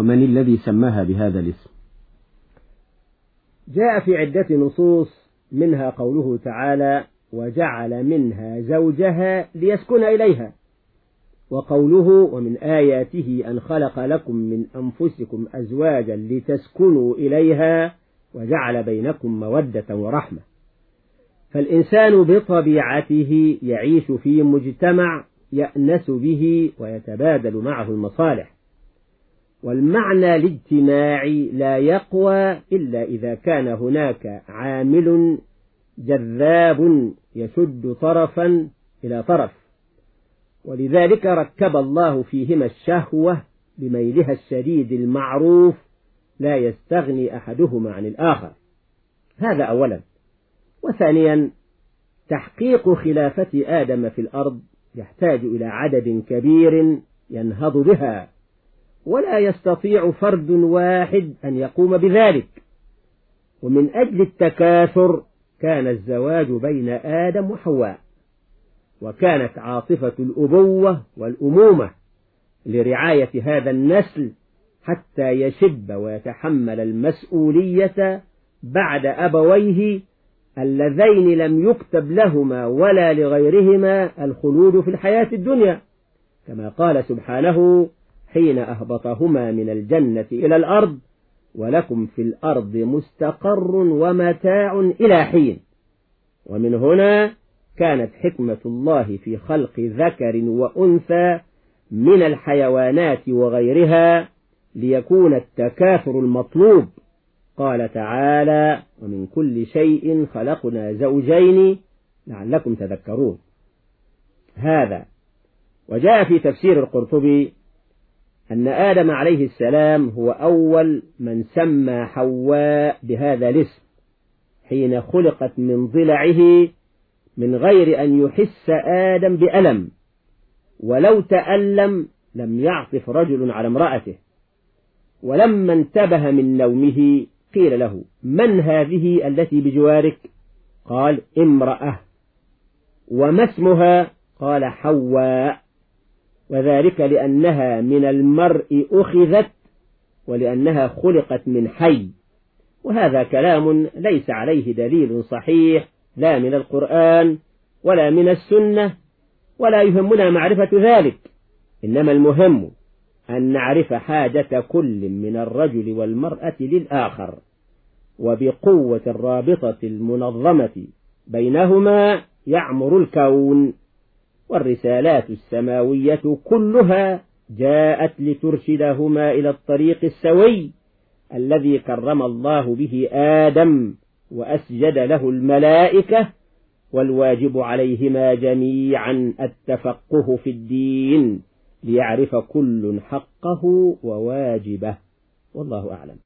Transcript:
ومن الذي سماها بهذا الاسم؟ جاء في عدة نصوص منها قوله تعالى وجعل منها زوجها ليسكن إليها وقوله ومن آياته أن خلق لكم من أنفسكم أزواجا لتسكنوا إليها وجعل بينكم مودة ورحمة فالإنسان بطبيعته يعيش في مجتمع يأنس به ويتبادل معه المصالح. والمعنى الاجتماعي لا يقوى إلا إذا كان هناك عامل جذاب يشد طرفا إلى طرف. ولذلك ركب الله فيهما الشهوة بميلها الشديد المعروف لا يستغني أحدهما عن الآخر. هذا أولا. وثانيا تحقيق خلافة آدم في الأرض يحتاج إلى عدد كبير ينهض بها. ولا يستطيع فرد واحد أن يقوم بذلك. ومن أجل التكاثر كان الزواج بين آدم وحواء وكانت عاطفة الأبوة والأمومة لرعاية هذا النسل حتى يشب ويتحمل المسؤولية بعد أبويه اللذين لم يكتب لهما ولا لغيرهما الخلود في الحياة الدنيا كما قال سبحانه حين أهبطهما من الجنة إلى الأرض ولكم في الأرض مستقر ومتاع إلى حين. ومن هنا كانت حكمة الله في خلق ذكر وأنثى من الحيوانات وغيرها ليكون التكاثر المطلوب. قال تعالى ومن كل شيء خلقنا زوجين لعلكم تذكرون. هذا. وجاء في تفسير القرطبي أن آدم عليه السلام هو أول من سمى حواء بهذا الاسم حين خلقت من ضلعه من غير أن يحس آدم بألم. ولو تألم لم يعطف رجل على امرأته. ولما انتبه من نومه قيل له من هذه التي بجوارك؟ قال امرأة. وما اسمها؟ قال حواء. وذلك لأنها من المرء أخذت ولأنها خلقت من حي. وهذا كلام ليس عليه دليل صحيح لا من القرآن ولا من السنة ولا يهمنا معرفة ذلك. إنما المهم أن نعرف حاجة كل من الرجل والمرأة للآخر. وبقوة الرابطة المنظمة بينهما يعمر الكون. والرسالات السماوية كلها جاءت لترشدهما إلى الطريق السوي الذي كرم الله به آدم وأسجد له الملائكة والواجب عليهما جميعا التفقه في الدين ليعرف كل حقه وواجبه. والله أعلم.